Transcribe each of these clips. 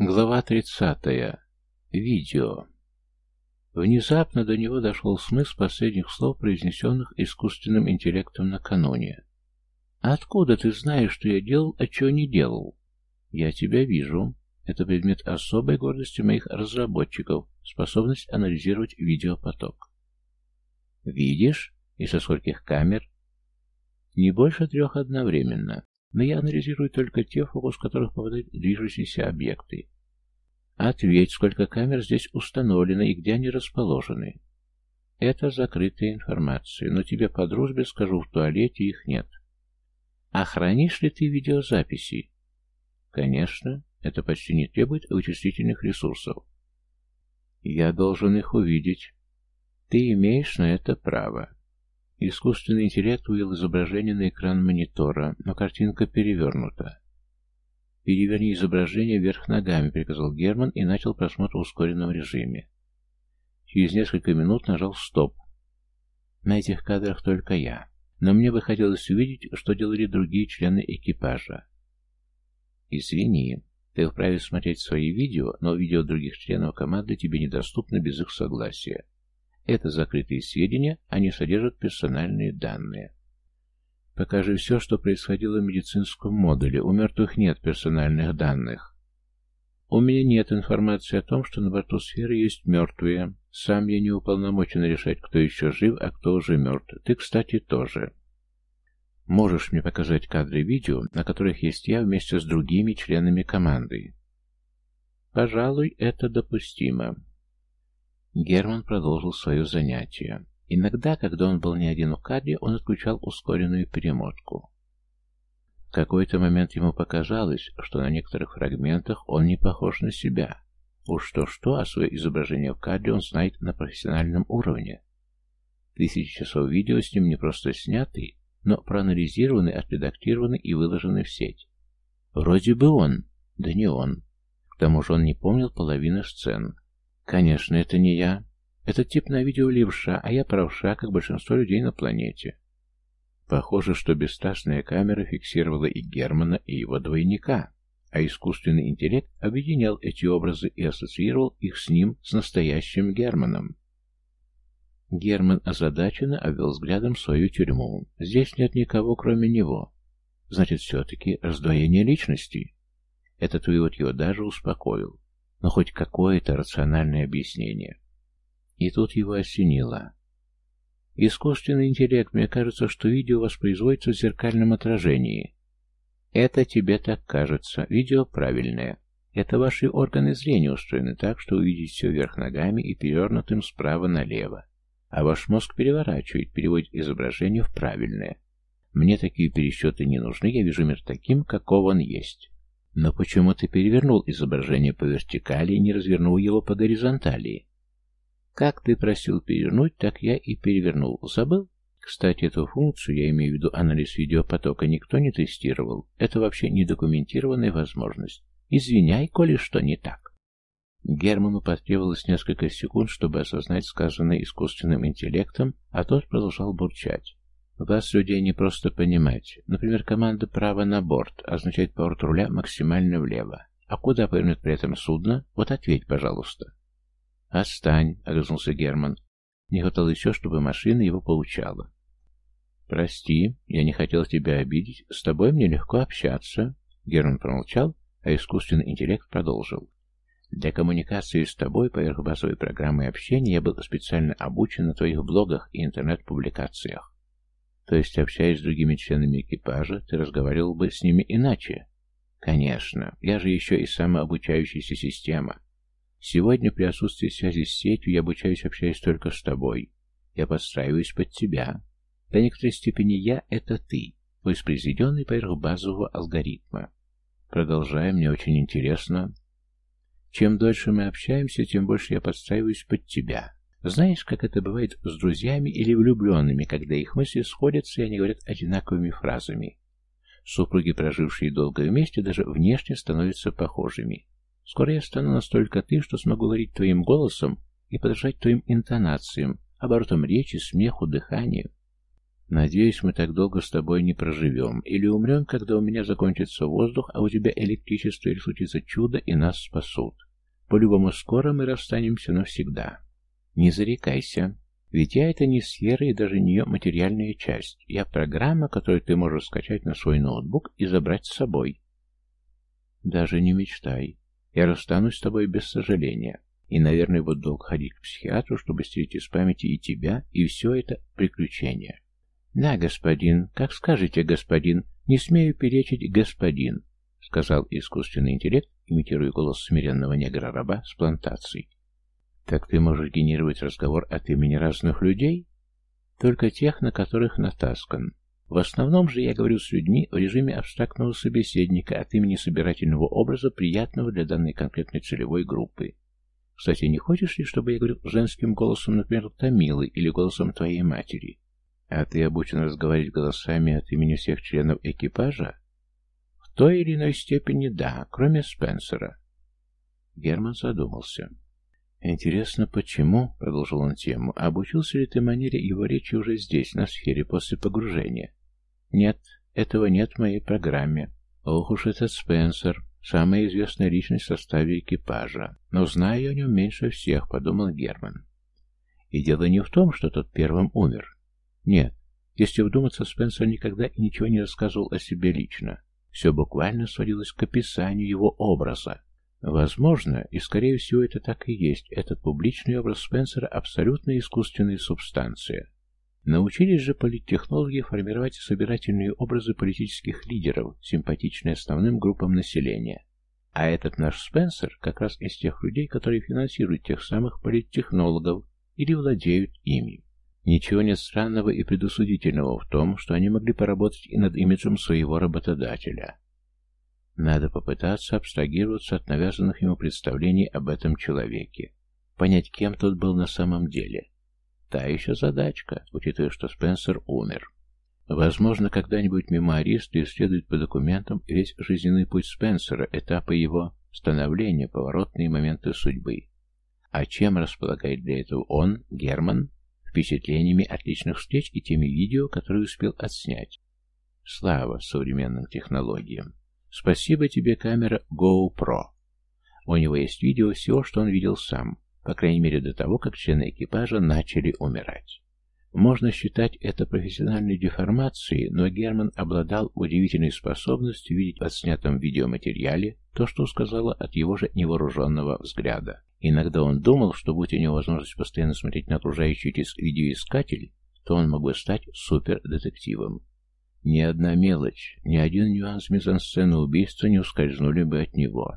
Глава 30. Видео. Внезапно до него дошел смысл последних слов, произнесенных искусственным интеллектом накануне. «Откуда ты знаешь, что я делал, а чего не делал?» «Я тебя вижу. Это предмет особой гордости моих разработчиков, способность анализировать видеопоток». «Видишь? И со скольких камер?» «Не больше трех одновременно но я анализирую только те, в фокус которых попадают движущиеся объекты. Ответь, сколько камер здесь установлено и где они расположены. Это закрытая информация, но тебе по дружбе скажу, в туалете их нет. А хранишь ли ты видеозаписи? Конечно, это почти не требует вычислительных ресурсов. Я должен их увидеть. Ты имеешь на это право. Искусственный интеллект вывел изображение на экран монитора, но картинка перевернута. «Переверни изображение вверх ногами», — приказал Герман и начал просмотр в ускоренном режиме. Через несколько минут нажал «Стоп». На этих кадрах только я. Но мне бы хотелось увидеть, что делали другие члены экипажа. «Извини, ты вправе смотреть свои видео, но видео других членов команды тебе недоступно без их согласия. Это закрытые сведения, они содержат персональные данные. Покажи все, что происходило в медицинском модуле. У мертвых нет персональных данных. У меня нет информации о том, что на борту сферы есть мертвые. Сам я не уполномочен решать, кто еще жив, а кто уже мертв. Ты, кстати, тоже. Можешь мне показать кадры видео, на которых есть я вместе с другими членами команды? Пожалуй, это допустимо. Герман продолжил свое занятие. Иногда, когда он был не один в кадре, он отключал ускоренную перемотку. В какой-то момент ему показалось, что на некоторых фрагментах он не похож на себя. Уж что-что, а свое изображение в кадре он знает на профессиональном уровне. Тысячи часов видео с ним не просто сняты, но проанализированы, отредактированы и выложены в сеть. Вроде бы он, да не он. К тому же он не помнил половины сцен. Конечно, это не я. Этот тип на видео левша, а я правша, как большинство людей на планете. Похоже, что бесстрастная камера фиксировала и Германа, и его двойника, а искусственный интеллект объединял эти образы и ассоциировал их с ним, с настоящим Германом. Герман озадаченно обвел взглядом свою тюрьму. Здесь нет никого, кроме него. Значит, все-таки раздвоение личности. Этот вывод его даже успокоил но хоть какое-то рациональное объяснение. И тут его осенило. Искусственный интеллект, мне кажется, что видео воспроизводится в зеркальном отражении. Это тебе так кажется. Видео правильное. Это ваши органы зрения устроены так, что увидеть все вверх ногами и перевернутым справа налево. А ваш мозг переворачивает, переводит изображение в правильное. Мне такие пересчеты не нужны, я вижу мир таким, каков он есть. Но почему ты перевернул изображение по вертикали и не развернул его по горизонтали? Как ты просил перевернуть, так я и перевернул. Забыл? Кстати, эту функцию, я имею в виду анализ видеопотока, никто не тестировал. Это вообще недокументированная возможность. Извиняй, коли что не так. Герману потребовалось несколько секунд, чтобы осознать сказанное искусственным интеллектом, а тот продолжал бурчать. Вас, людей, не просто понимать. Например, команда «право на борт» означает поворот руля максимально влево. А куда повернет при этом судно? Вот ответь, пожалуйста. «Отстань», — огрызнулся Герман. Не хватало еще, чтобы машина его получала. «Прости, я не хотел тебя обидеть. С тобой мне легко общаться». Герман промолчал, а искусственный интеллект продолжил. «Для коммуникации с тобой поверх базовой программы общения я был специально обучен на твоих блогах и интернет-публикациях. То есть, общаясь с другими членами экипажа, ты разговаривал бы с ними иначе? Конечно, я же еще и самообучающаяся система. Сегодня при отсутствии связи с сетью я обучаюсь, общаясь только с тобой. Я подстраиваюсь под тебя. До некоторой степени я — это ты, воспроизведенный поверх базового алгоритма. Продолжаем, мне очень интересно. Чем дольше мы общаемся, тем больше я подстраиваюсь под тебя. Знаешь, как это бывает с друзьями или влюбленными, когда их мысли сходятся и они говорят одинаковыми фразами. Супруги, прожившие долго вместе, даже внешне становятся похожими. Скоро я стану настолько ты, что смогу говорить твоим голосом и подражать твоим интонациям, оборотам речи, смеху, дыханию. Надеюсь, мы так долго с тобой не проживем. Или умрем, когда у меня закончится воздух, а у тебя электричество, или случится чудо, и нас спасут. По-любому скоро мы расстанемся навсегда. Не зарекайся. Ведь я это не сфера и даже не ее материальная часть. Я программа, которую ты можешь скачать на свой ноутбук и забрать с собой. Даже не мечтай. Я расстанусь с тобой без сожаления. И, наверное, буду долго ходить к психиатру, чтобы стереть из памяти и тебя, и все это приключение. «Да, господин, как скажете, господин, не смею перечить, господин», сказал искусственный интеллект, имитируя голос смиренного негра-раба с плантацией. «Так ты можешь генерировать разговор от имени разных людей?» «Только тех, на которых натаскан. В основном же я говорю с людьми в режиме абстрактного собеседника от имени собирательного образа, приятного для данной конкретной целевой группы. Кстати, не хочешь ли, чтобы я говорил женским голосом, например, Томилы или голосом твоей матери?» А ты обучен разговаривать голосами от имени всех членов экипажа? В той или иной степени да, кроме Спенсера. Герман задумался. «Интересно, почему?» — продолжил он тему. «Обучился ли ты манере его речи уже здесь, на сфере, после погружения?» «Нет, этого нет в моей программе. Ох уж этот Спенсер, самая известная личность в составе экипажа. Но знаю о нем меньше всех», — подумал Герман. «И дело не в том, что тот первым умер. Нет, если вдуматься, Спенсер никогда и ничего не рассказывал о себе лично. Все буквально сводилось к описанию его образа. Возможно, и скорее всего это так и есть, этот публичный образ Спенсера абсолютно искусственная субстанция. Научились же политтехнологи формировать собирательные образы политических лидеров, симпатичные основным группам населения. А этот наш Спенсер как раз из тех людей, которые финансируют тех самых политтехнологов или владеют ими. Ничего нет странного и предусудительного в том, что они могли поработать и над имиджем своего работодателя. Надо попытаться абстрагироваться от навязанных ему представлений об этом человеке, понять, кем тот был на самом деле. Та еще задачка, учитывая, что Спенсер умер. Возможно, когда-нибудь мемуаристы исследуют по документам весь жизненный путь Спенсера, этапы его становления, поворотные моменты судьбы. А чем располагает для этого он, Герман? впечатлениями от личных встреч и теми видео, которые успел отснять. Слава современным технологиям. Спасибо тебе, камера GoPro. У него есть видео всего, что он видел сам, по крайней мере до того, как члены экипажа начали умирать. Можно считать это профессиональной деформацией, но Герман обладал удивительной способностью видеть в отснятом видеоматериале то, что сказала от его же невооруженного взгляда. Иногда он думал, что будь у него возможность постоянно смотреть на окружающий видеоискатель, то он мог бы стать супердетективом. Ни одна мелочь, ни один нюанс мизансцены убийства не ускользнули бы от него.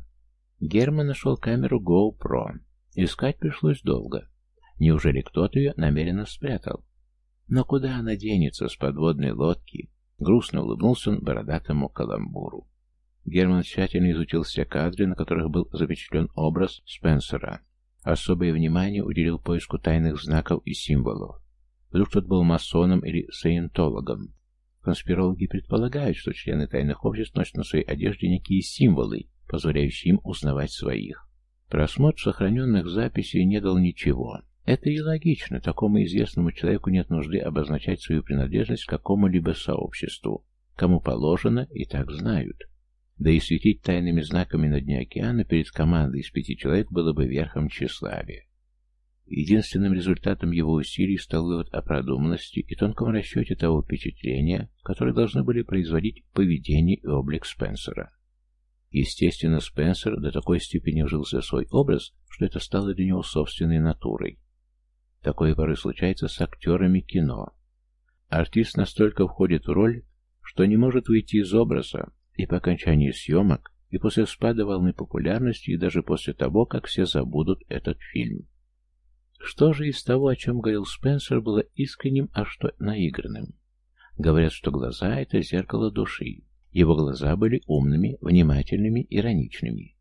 Герман нашел камеру GoPro. Искать пришлось долго. Неужели кто-то ее намеренно спрятал? Но куда она денется с подводной лодки? Грустно улыбнулся он бородатому каламбуру. Герман тщательно изучил все кадры, на которых был запечатлен образ Спенсера. Особое внимание уделил поиску тайных знаков и символов. Вдруг тот был масоном или саентологом. Конспирологи предполагают, что члены тайных обществ носят на своей одежде некие символы, позволяющие им узнавать своих. Просмотр сохраненных записей не дал ничего. Это и логично, такому известному человеку нет нужды обозначать свою принадлежность к какому-либо сообществу. Кому положено, и так знают. Да и светить тайными знаками на дне океана перед командой из пяти человек было бы верхом тщеславия. Единственным результатом его усилий стал вывод о продуманности и тонком расчете того впечатления, которое должны были производить поведение и облик Спенсера. Естественно, Спенсер до такой степени вжился в свой образ, что это стало для него собственной натурой. Такое порой случается с актерами кино. Артист настолько входит в роль, что не может выйти из образа, и по окончании съемок, и после спада волны популярности, и даже после того, как все забудут этот фильм. Что же из того, о чем говорил Спенсер, было искренним, а что наигранным? Говорят, что глаза — это зеркало души. Его глаза были умными, внимательными, ироничными.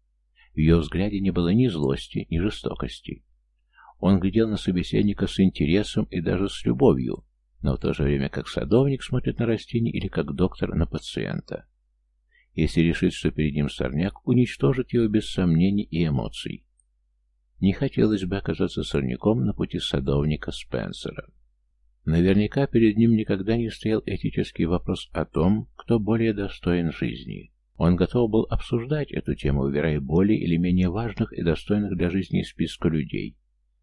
В ее взгляде не было ни злости, ни жестокости. Он глядел на собеседника с интересом и даже с любовью, но в то же время как садовник смотрит на растение или как доктор на пациента. Если решит, что перед ним сорняк, уничтожит его без сомнений и эмоций. Не хотелось бы оказаться сорняком на пути садовника Спенсера. Наверняка перед ним никогда не стоял этический вопрос о том, кто более достоин жизни. Он готов был обсуждать эту тему, выбирая более или менее важных и достойных для жизни списка людей.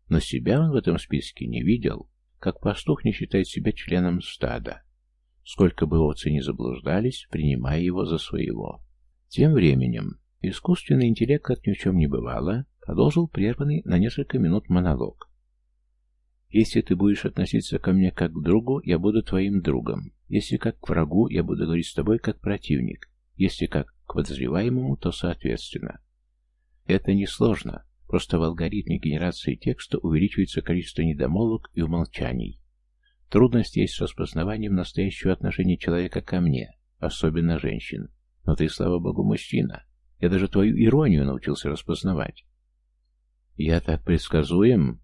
Но себя он в этом списке не видел, как пастух не считает себя членом стада. Сколько бы овцы не заблуждались, принимая его за своего. Тем временем искусственный интеллект, как ни в чем не бывало, продолжил прерванный на несколько минут монолог. Если ты будешь относиться ко мне как к другу, я буду твоим другом. Если как к врагу, я буду говорить с тобой как противник. Если как к подозреваемому, то соответственно. Это несложно. Просто в алгоритме генерации текста увеличивается количество недомолвок и умолчаний. Трудность есть с распознаванием настоящего отношения человека ко мне, особенно женщин. Но ты, слава богу, мужчина. Я даже твою иронию научился распознавать. Я так предсказуем?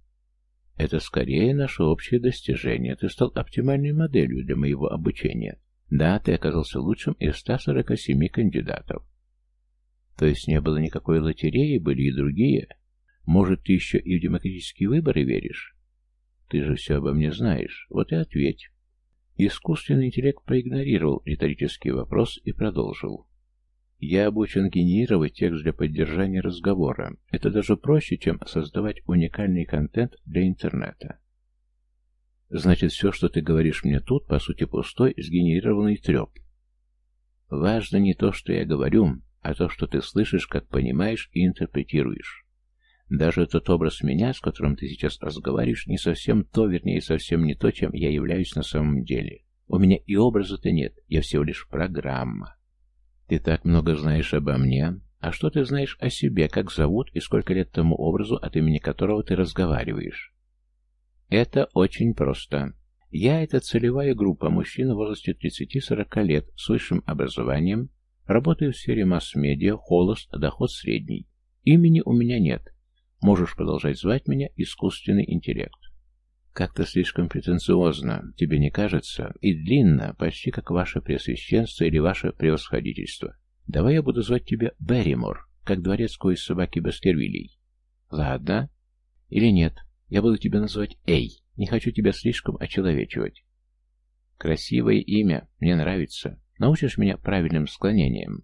Это скорее наше общее достижение. Ты стал оптимальной моделью для моего обучения. Да, ты оказался лучшим из 147 кандидатов. То есть не было никакой лотереи, были и другие. Может, ты еще и в демократические выборы веришь? Ты же все обо мне знаешь. Вот и ответь. Искусственный интеллект проигнорировал риторический вопрос и продолжил. Я обучен генерировать текст для поддержания разговора. Это даже проще, чем создавать уникальный контент для интернета. Значит, все, что ты говоришь мне тут, по сути, пустой, сгенерированный треп. Важно не то, что я говорю, а то, что ты слышишь, как понимаешь и интерпретируешь. Даже тот образ меня, с которым ты сейчас разговариваешь, не совсем то, вернее, совсем не то, чем я являюсь на самом деле. У меня и образа-то нет, я всего лишь программа. Ты так много знаешь обо мне. А что ты знаешь о себе, как зовут и сколько лет тому образу, от имени которого ты разговариваешь? Это очень просто. Я — это целевая группа мужчин в возрасте 30-40 лет с высшим образованием, работаю в сфере масс-медиа, холост, доход средний. Имени у меня нет. Можешь продолжать звать меня искусственный интеллект. Как-то слишком претенциозно, тебе не кажется? И длинно, почти как ваше пресвященство или ваше превосходительство. Давай я буду звать тебя Берримор, как дворецкого из собаки Баскервилей. Ладно. Или нет, я буду тебя называть Эй. Не хочу тебя слишком очеловечивать. Красивое имя, мне нравится. Научишь меня правильным склонением?